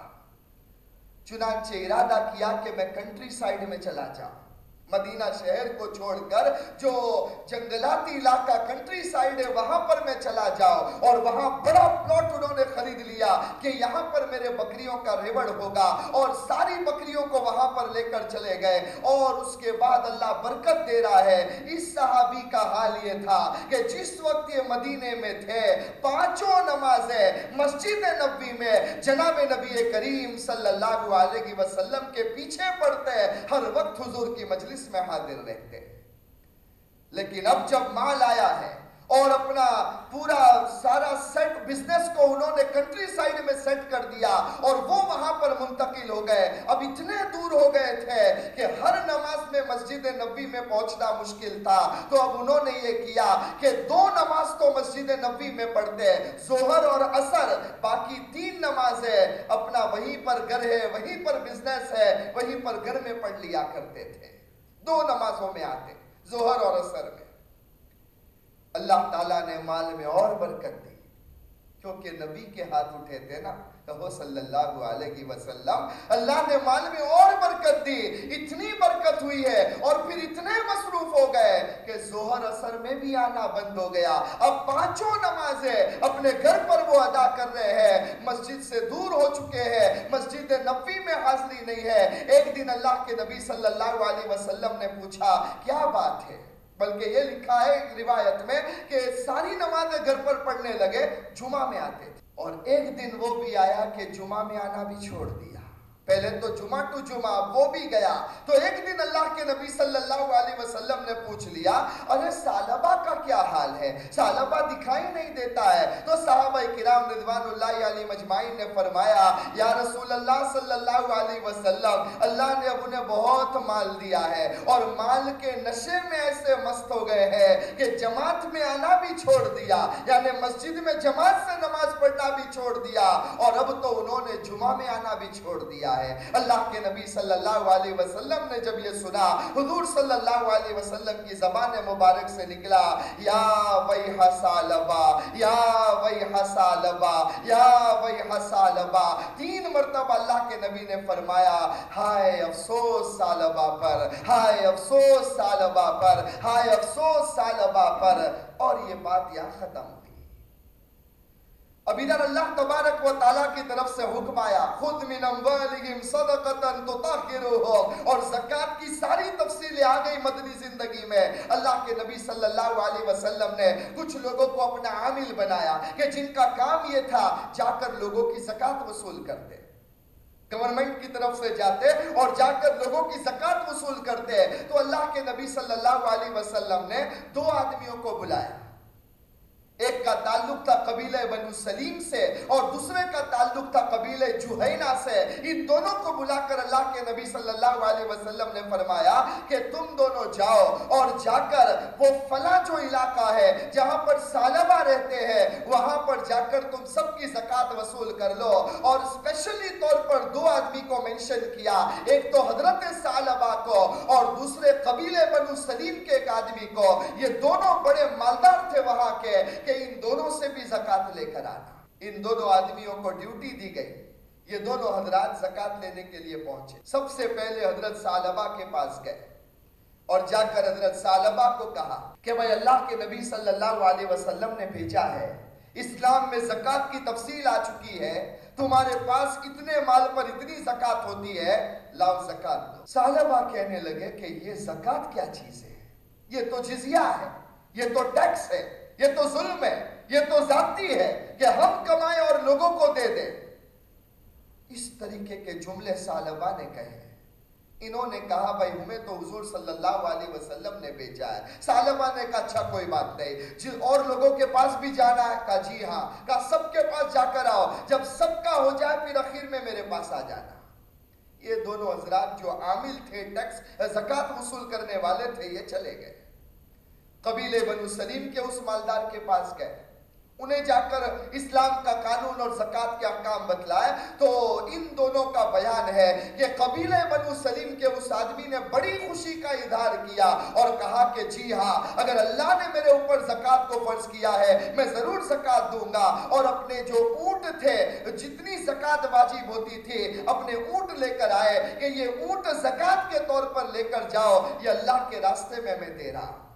چنانچہ ارادہ کیا کہ میں کنٹری سائیڈ میں چلا جاؤں۔ مدینہ شہر کو چھوڑ کر جو جنگلاتی علاقہ کنٹری سائیڈ ہے، وہاں پر میں چلا جاؤ اور وہاں بڑا پلاٹ انہوں نے خرید لیا کہ یہاں پر میرے بکریوں کا ریوڑ ہوگا۔ اور ساری بکریوں کو وہاں پر لے کر چلے گئے۔ اور اس کے بعد اللہ برکت دے رہا ہے۔ اس صحابی کا حال یہ تھا کہ جس وقت یہ مدینے میں تھے، پانچوں نمازیں مسجد نبی میں جناب نبی کریم صلی اللہ علیہ وسلم کے پیچھے پڑتے۔ ہر وقت حضور کی مجلس مجلس میں حاضر رہتے۔ لیکن اب جب مال آیا ہے اور اپنا پورا سارا سیٹ بزنس کو انہوں نے کنٹری سائیڈ میں سیٹ کر دیا اور وہ وہاں پر منتقل ہو گئے، اب اتنے دور ہو گئے تھے کہ ہر نماز میں مسجد نبی میں پہنچنا مشکل تھا۔ تو اب انہوں نے یہ کیا کہ دو نماز تو مسجد نبی میں پڑھتے زہر اور اثر باقی تین نمازیں اپنا وہیں پر گھر ہے، وہیں پر بزنس ہے، وہیں پر گھر میں پڑھ لیا کرتے تھے۔ دو نمازوں میں آتے زہر اور اثر میں۔ اللہ تعالیٰ نے مال میں اور برکت دی، کیونکہ نبی کے ہاتھ اٹھے تھے نا۔ تو صلی اللہ علیہ وسلم، اللہ نے مال میں اور برکت دی، اتنی برکت ہوئی ہے اور پھر اتنے مصروف ہو گئے کہ زہر اثر میں بھی آنا بند ہو گیا۔ اب پانچوں نمازیں اپنے گھر پر وہ ادا کر رہے ہیں۔ مسجد سے دور ہو چکے ہیں۔ مسجد نبی میں حاضری نہیں ہے۔ ایک دن اللہ کے نبی صلی اللہ علیہ وسلم نے پوچھا، کیا بات ہے؟ بلکہ یہ لکھا ہے روایت میں کہ ساری نمازیں گھر پر پڑھنے لگے، جمعہ میں آتے تھے۔ اور ایک دن وہ بھی آیا کہ جمعہ میں آنا بھی چھوڑ دیا۔ پہلے تو جمعہ ٹو جمعہ وہ بھی گیا تو ایک دن اللہ کے نبی صلی اللہ علیہ وسلم نے پوچھ لیا، ارے سالبہ کا کیا حال ہے؟ سالبہ دکھائی نہیں دیتا ہے۔ تو صحابہ کرام رضوان اللہ علیہ مجمعین نے فرمایا، یا رسول اللہ صلی اللہ علیہ وسلم، اللہ نے اب انہیں بہت مال دیا ہے اور مال کے نشے میں ایسے مست ہو گئے ہیں کہ جماعت میں آنا بھی چھوڑ دیا یعنی مسجد میں جماعت سے نماز پڑھنا بھی چھوڑ دیا اور اب تو انہوں نے جمعہ میں آنا بھی چھوڑ دیا ہے۔ اللہ کے نبی صلی اللہ علیہ وسلم نے جب یہ سنا، حضور صلی اللہ علیہ وسلم کی زبان مبارک سے نکلا، یا ویح سالبا، یا ویح سالبا، یا ویح سالبا۔ تین مرتبہ اللہ کے نبی نے فرمایا، ہائے افسوس سالبا پر، ہائے افسوس سالبا پر، ہائے افسوس سالبا پر۔ اور یہ بات یہاں ختم اب ادھر اللہ تبارک و تعالیٰ کی طرف سے حکم آیا خود من اموالہم صدقتا تطہرہم، اور زکاة کی ساری تفصیلیں آگئی مدنی زندگی میں۔ اللہ کے نبی صلی اللہ علیہ وسلم نے کچھ لوگوں کو اپنا عامل بنایا کہ جن کا کام یہ تھا جا کر لوگوں کی زکاة وصول کرتے۔ گورنمنٹ کی طرف سے جاتے اور جا کر لوگوں کی زکاة وصول کرتے۔ تو اللہ کے نبی صلی اللہ علیہ وسلم نے دو آدمیوں کو بلایا۔ ایک کا تعلق تھا قبیلہ بنو سلیم سے اور دوسرے کا تعلق تھا قبیلہ جوہینہ سے۔ ان دونوں کو بلا کر اللہ کے نبی صلی اللہ علیہ وسلم نے فرمایا کہ تم دونوں جاؤ اور جا کر وہ فلا جو علاقہ ہے جہاں پر سالبہ رہتے ہیں، وہاں پر جا کر تم سب کی زکاة وصول کر لو۔ اور اسپیشلی طور پر دو آدمی کو منشن کیا، ایک تو حضرت سالبہ کو اور دوسرے قبیلہ بنو سلیم کے ایک آدمی کو۔ یہ دونوں بڑے مالدار تھے وہاں کے کہ ان دونوں سے بھی زکاة لے کر آنا۔ ان دونوں آدمیوں کو ڈیوٹی دی گئی۔ یہ دونوں حضرات زکاة لینے کے لیے پہنچے۔ سب سے پہلے حضرت سالبہ کے پاس گئے۔ اور جا کر حضرت سالبہ کو کہا کہ بھائی اللہ کے نبی صلی اللہ علیہ وسلم نے بھیجا ہے۔ اسلام میں زکاة کی تفصیل آ چکی ہے۔ تمہارے پاس اتنے مال پر اتنی زکاة ہوتی ہے۔ لاؤ زکاة دو۔ سالبہ کہنے لگے کہ یہ زکاة کیا چیز ہے؟ یہ تو جزیہ ہے۔ یہ تو ٹیکس ہے۔ یہ تو ظلم ہے، یہ تو ذاتی ہے کہ ہم کمائیں اور لوگوں کو دے دیں۔ اس طریقے کے جملے سالبہ نے کہے ہیں۔ انہوں نے کہا، بھائی، ہمیں تو حضور صلی اللہ علیہ وسلم نے بیچا ہے۔ سالبہ نے کہا اچھا کوئی بات نہیں۔ جی اور لوگوں کے پاس بھی جانا ہے، کہا جی ہاں۔ کہا، سب کے پاس جا کر آؤ۔ جب سب کا ہو جائے، پھر اخیر میں میرے پاس آ جانا۔ یہ دونوں حضرات جو عامل تھے، ٹیکس زکاة وصول کرنے والے تھے، یہ چلے گئے۔ قبیل بنو سلیم کے اس مالدار کے پاس گئے۔ انہیں جا کر اسلام کا قانون اور زکاة کے احکام بتلائے۔ تو ان دونوں کا بیان ہے کہ قبیل بنو سلیم کے اس آدمی نے بڑی خوشی کا ادھار کیا اور کہا کہ جی ہاں اگر اللہ نے میرے اوپر زکاة کو فرض کیا ہے، میں ضرور زکاة دوں گا۔ اور اپنے جو اونٹ تھے، جتنی زکاة واجب ہوتی تھی، اپنے اونٹ لے کر آئے کہ یہ اونٹ زکاة کے طور پر لے کر جاؤ، یہ اللہ کے راستے میں میں دے رہا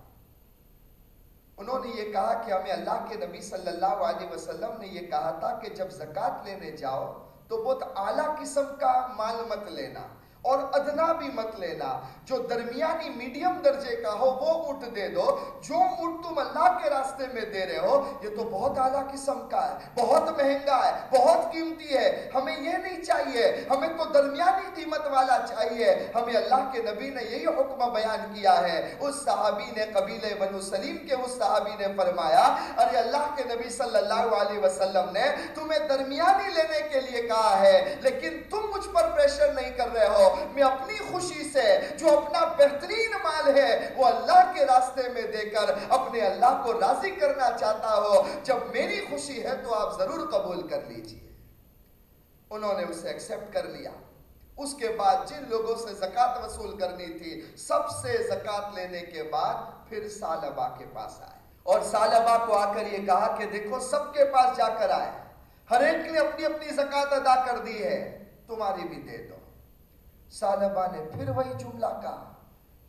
انہوں نے یہ کہا کہ ہمیں اللہ کے نبی صلی اللہ علیہ وسلم نے یہ کہا تھا کہ جب زکوٰۃ لینے جاؤ تو بہت اعلیٰ قسم کا مال مت لینا۔ اور ادنا بھی مت لینا۔ جو درمیانی میڈیم درجے کا ہو، وہ اونٹ دے دو۔ جو اونٹ تم اللہ کے راستے میں دے رہے ہو، یہ تو بہت اعلیٰ قسم کا ہے، بہت مہنگا ہے، بہت قیمتی ہے۔ ہمیں یہ نہیں چاہیے، ہمیں تو درمیانی قیمت والا چاہیے۔ ہمیں اللہ کے نبی نے یہی حکم بیان کیا ہے۔ اس صحابی نے قبیل بنو سلیم کے، اس صحابی نے فرمایا، ارے اللہ کے نبی صلی اللہ علیہ وسلم نے تمہیں درمیانی لینے کے لیے کہا ہے، لیکن تم مجھ پر پریشر نہیں کر رہے ہو۔ میں اپنی خوشی سے جو اپنا بہترین مال ہے وہ اللہ کے راستے میں دے کر اپنے اللہ کو راضی کرنا چاہتا ہو، جب میری خوشی ہے تو آپ ضرور قبول کر لیجیے۔ انہوں نے اسے ایکسپٹ کر لیا۔ اس کے بعد جن لوگوں سے زکاة وصول کرنی تھی، سب سے زکاة لینے کے بعد پھر سالبہ کے پاس آئے۔ اور سالبہ کو آ کر یہ کہا کہ دیکھو، سب کے پاس جا کر آئے۔ ہر ایک نے اپنی اپنی زکاة ادا کر دی ہے، تمہاری بھی دے دو۔ سالبہ نے پھر وہی جملہ کہا،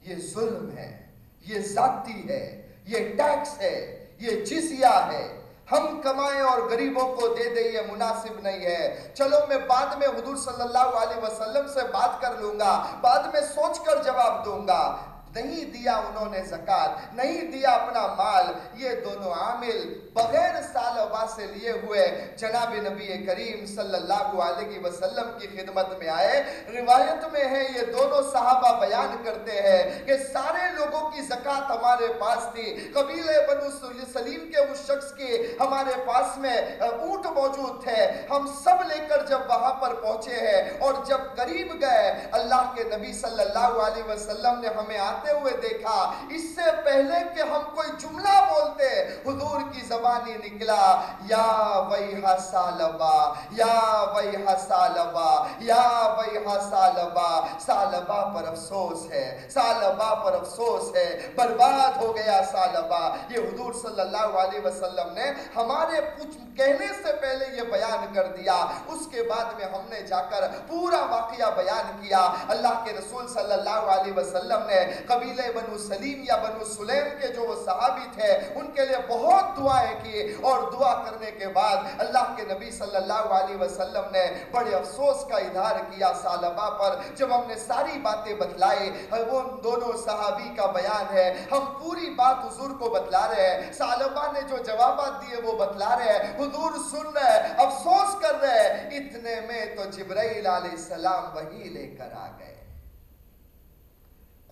یہ ظلم ہے، یہ ذاتی ہے، یہ ٹیکس ہے، یہ جزیہ ہے۔ ہم کمائیں اور غریبوں کو دے دے یہ مناسب نہیں ہے۔ چلو میں بعد میں حضور صلی اللہ علیہ وسلم سے بات کر لوں گا، بعد میں سوچ کر جواب دوں گا۔ نہیں دیا انہوں نے زکاة نہیں دیا اپنا مال، یہ دونوں عامل بغیر سال وبا سے لیے ہوئے جناب نبی کریم صلی اللہ علیہ وسلم کی خدمت میں آئے۔ روایت میں ہے، یہ دونوں صحابہ بیان کرتے ہیں کہ سارے لوگوں کی زکاة ہمارے پاس تھی۔ قبیل بنو سلیم کے اس شخص کی ہمارے پاس میں اونٹ موجود تھے۔ ہم سب لے کر جب وہاں پر پہنچے ہیں اور جب قریب گئے، اللہ کے نبی صلی اللہ علیہ وسلم نے ہمیں آتے آتے ہوئے دیکھا، اس سے پہلے کہ ہم کوئی جملہ بولتے، حضور کی زبانی نکلا، یا ویہا سالبا، یا ویہا سالبا، یا ویہا سالبا سالبا پر افسوس ہے، سالبا پر افسوس ہے، برباد ہو گیا سالبا۔ یہ حضور صلی اللہ علیہ وسلم نے ہمارے کچھ کہنے سے پہلے یہ بیان کر دیا۔ اس کے بعد میں ہم نے جا کر پورا واقعہ بیان کیا۔ اللہ کے رسول صلی اللہ علیہ وسلم نے قبیل بنو سلیم یا بنو سلیم کے جو وہ صحابی تھے، ان کے لیے بہت دعائیں کی اور دعا کرنے کے بعد اللہ کے نبی صلی اللہ علیہ وسلم نے بڑے افسوس کا ادھار کیا سالبہ پر جب ہم نے ساری باتیں بتلائی۔ ہاں، وہ دونوں صحابی کا بیان ہے۔ ہم پوری بات حضور کو بتلا رہے ہیں۔ سالبہ نے جو جوابات دیے وہ بتلا رہے ہیں۔ حضور سن رہے ہیں، افسوس کر رہے ہیں۔ اتنے میں تو جبرائیل علیہ السلام وہی لے کر آ گئے۔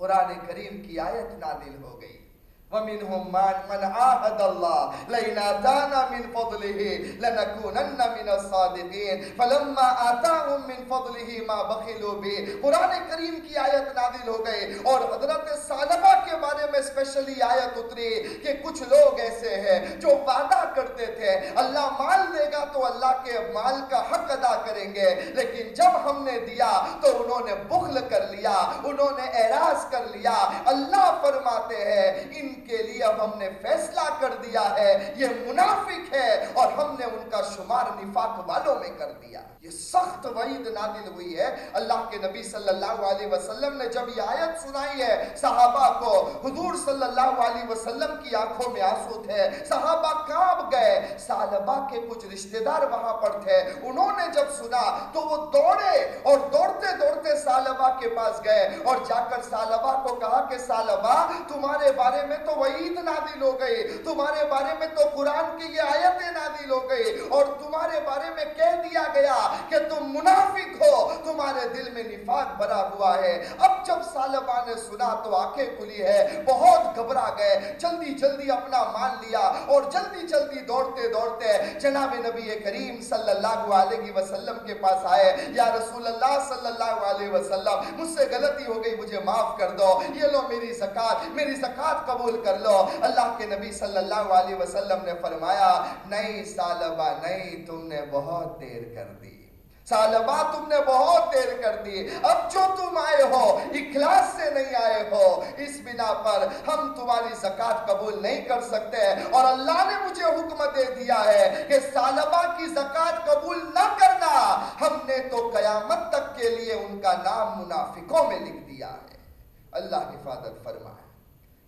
قرآن کریم کی آیت نادل ہو گئی۔ ومنهم من من عاهد الله. لئن آتانا من فضله لنكونن من الصادقين. فلما آتاهم من فضله ما بخلوا به. قرآن کریم کی آیت نازل ہو گئے اور حضرت سالبہ کے بارے میں اسپیشلی آیت اتری کہ کچھ لوگ ایسے ہیں جو وعدہ کرتے تھے، اللہ مال دے گا تو اللہ کے مال کا حق ادا کریں گے، لیکن جب ہم نے دیا تو انہوں نے بخل کر لیا، انہوں نے اعراض کر لیا۔ اللہ فرماتے ہیں، ان کے لیے اب ہم نے فیصلہ کر دیا ہے، یہ منافق ہے اور ہم نے ان کا شمار نفاق والوں میں کر دیا۔ یہ سخت وعید نادل ہوئی ہے۔ اللہ کے نبی صلی اللہ علیہ وسلم نے جب یہ آیت سنائی ہے، صحابہ کو حضور صلی اللہ علیہ وسلم کی آنکھوں میں آنسو تھے۔ صحابہ کام گئے۔ سالبہ کے کچھ رشتہ دار وہاں پر تھے۔ انہوں نے جب سنا تو وہ دوڑے اور دوڑتے دوڑتے سالبہ کے پاس گئے اور جا کر سالبہ کو کہا کہ سالبہ تمہارے بارے میں تو تو وعید نادل ہو گئی تمہارے بارے میں تو قرآن کی یہ آیتیں نادل ہو گئی اور تمہارے بارے میں کہہ دیا گیا کہ تم منافق ہو۔ تمہارے دل میں نفاق بھرا ہوا ہے۔ اب جب سالبہ نے سنا تو آنکھیں کھلی ہے بہت گھبرا گئے۔ جلدی جلدی اپنا مان لیا اور جلدی جلدی دوڑتے دوڑتے جناب نبی کریم صلی اللہ علیہ وسلم کے پاس آئے۔ یا رسول اللہ صلی اللہ علیہ وسلم، مجھ سے غلطی ہو گئی، مجھے معاف کر دو۔ یہ لو میری زکاة میری زکاة قبول کر لو۔ اللہ کے نبی صلی اللہ علیہ وسلم نے فرمایا نہیں سالبہ نہیں تم نے بہت دیر کر دی۔ سالبہ تم نے بہت دیر کر دی۔ اب جو تم آئے ہو، اخلاص سے نہیں آئے ہو، اس بنا پر ہم تمہاری زکاة قبول نہیں کر سکتے۔ اور اللہ نے مجھے حکم دے دیا ہے کہ سالبہ کی زکاة قبول نہ کرنا۔ ہم نے تو قیامت تک کے لیے ان کا نام منافقوں میں لکھ دیا ہے۔ اللہ حفاظت فرمائے۔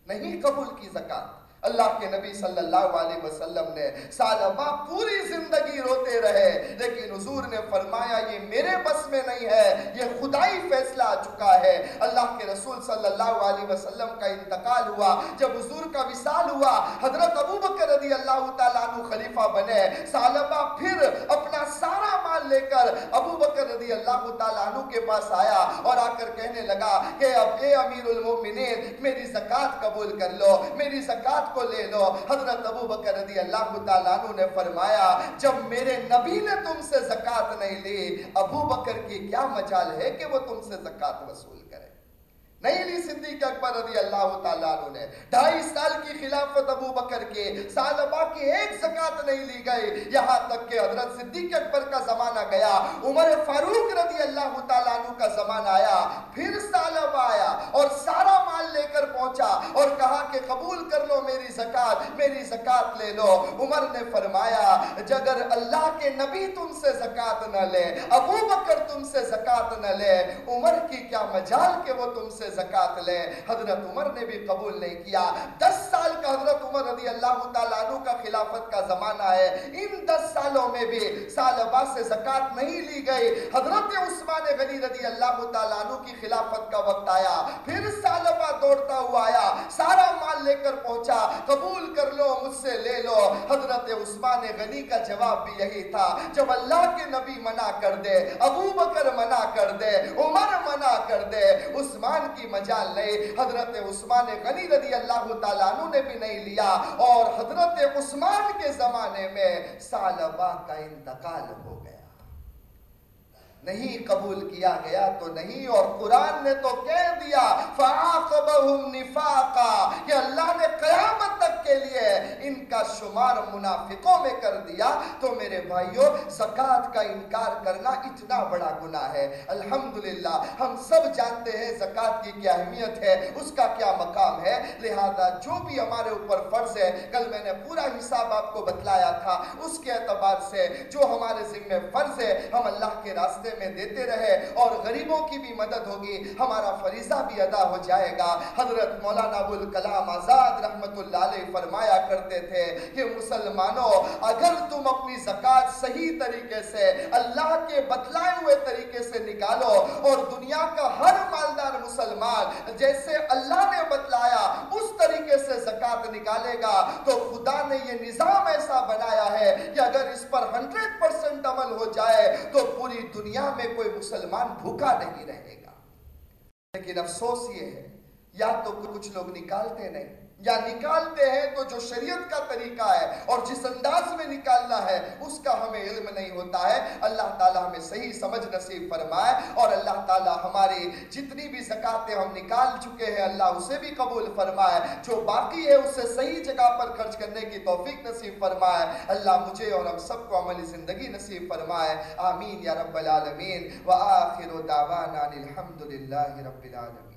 نہیں قبول کی زکات۔ اللہ کے نبی صلی اللہ علیہ وسلم نے سالبہ پوری زندگی روتے رہے، لیکن حضور نے فرمایا، یہ میرے بس میں نہیں ہے، یہ خدائی فیصلہ آ چکا ہے۔ اللہ کے رسول صلی اللہ علیہ وسلم کا انتقال ہوا، جب حضور کا وصال ہوا، حضرت ابو بکر رضی اللہ تعالیٰ عنہ خلیفہ بنے۔ سالبہ پھر اپنا سارا مال لے کر ابو بکر رضی اللہ تعالیٰ عنہ کے پاس آیا اور آ کر کہنے لگا کہ اب اے امیر المومنین میری زکاة قبول کر لو، میری زکاة کو لے لو، حضرت ابو بکر رضی اللہ تعالیٰ عنہ نے فرمایا، جب میرے نبی نے تم سے زکاة نہیں لی، ابو بکر کی کیا مجال ہے کہ وہ تم سے زکاة وصول کرے؟ نہیں لی صدیق اکبر رضی اللہ تعالیٰ عنہ نے ڈھائی سال کی خلافت ابو بکر کے سالبہ کی ایک زکاة نہیں لی گئی۔ یہاں تک کہ حضرت صدیق اکبر کا زمانہ گیا، عمر فاروق رضی اللہ تعالیٰ عنہ کا زمانہ آیا، پھر سالبہ آیا اور سارا مال لے کر پہنچا اور کہا کہ قبول کر لو میری زکاة میری زکاة لے لو۔ عمر نے فرمایا، جگر اللہ کے نبی تم سے زکاة نہ لے، ابو بکر تم سے زکاة نہ لے، عمر کی کیا مجال کہ وہ تم سے زکاة لے۔ حضرت عمر نے بھی قبول نہیں کیا۔ دس سال کا حضرت عمر رضی اللہ تعالیٰ عنہ کا خلافت کا زمانہ ہے۔ ان دس سالوں میں بھی سالبہ سے زکاة نہیں لی گئی۔ حضرت عثمان غنی رضی اللہ تعالیٰ عنہ کی خلافت کا وقت آیا۔ پھر سالبہ دوڑتا ہوا آیا۔ سارا مال لے کر پہنچا۔ قبول کر لو، مجھ سے لے لو۔ حضرت عثمان غنی کا جواب بھی یہی تھا۔ جب اللہ کے نبی منع کر دے، ابو بکر منع کر دے، عمر منع کر دے، عثمان کی مجال لے۔ حضرت عثمان غنی رضی اللہ تعالیٰ عنہ نے بھی نہیں لیا۔ اور حضرت عثمان کے زمانے میں سالبہ کا انتقال ہوگا نہیں قبول کیا گیا تو نہیں، اور قرآن نے تو کہہ دیا، فَعَاقَبَهُمْ نِفَاقًا، کہ اللہ نے قیامت تک کے لیے ان کا شمار منافقوں میں کر دیا۔ تو میرے بھائیوں زکاة کا انکار کرنا اتنا بڑا گناہ ہے۔ الحمدللہ، ہم سب جانتے ہیں زکاة کی کیا اہمیت ہے، اس کا کیا مقام ہے۔ لہذا جو بھی ہمارے اوپر فرض ہے، کل میں نے پورا حساب آپ کو بتلایا تھا۔ اس کے اعتبار سے جو ہمارے ذمہ فرض ہے، ہم اللہ کے راستے میں دیتے رہے اور غریبوں کی بھی مدد ہوگی، ہمارا فریضہ بھی ادا ہو جائے گا۔ حضرت مولانا ابوالکلام آزاد رحمت اللہ علیہ فرمایا کرتے تھے کہ مسلمانوں، اگر تم اپنی زکاة صحیح طریقے سے، اللہ کے بتلائے ہوئے طریقے سے نکالو اور دنیا کا ہر مالدار مسلمان جیسے اللہ نے بتلایا اس طریقے سے زکاة نکالے گا، تو خدا نے یہ نظام ایسا بنایا ہے کہ اگر اس پر ہنڈریڈ پرسنٹ عمل ہو جائے، تو پوری دنیا میں کوئی مسلمان بھوکا نہیں رہے گا۔ لیکن افسوس یہ ہے، یا تو کچھ لوگ نکالتے نہیں یا نکالتے ہیں تو جو شریعت کا طریقہ ہے اور جس انداز میں نکالنا ہے، اس کا ہمیں علم نہیں ہوتا ہے۔ اللہ تعالیٰ ہمیں صحیح سمجھ نصیب فرمائے اور اللہ تعالیٰ ہماری جتنی بھی زکاة ہم نکال چکے ہیں، اللہ اسے بھی قبول فرمائے۔ جو باقی ہے، اسے صحیح جگہ پر خرچ کرنے کی توفیق نصیب فرمائے۔ اللہ مجھے اور ہم سب کو عملی زندگی نصیب فرمائے۔ آمین یا رب العالمین۔ وآخر دعوانا الحمدللہ رب العالمین۔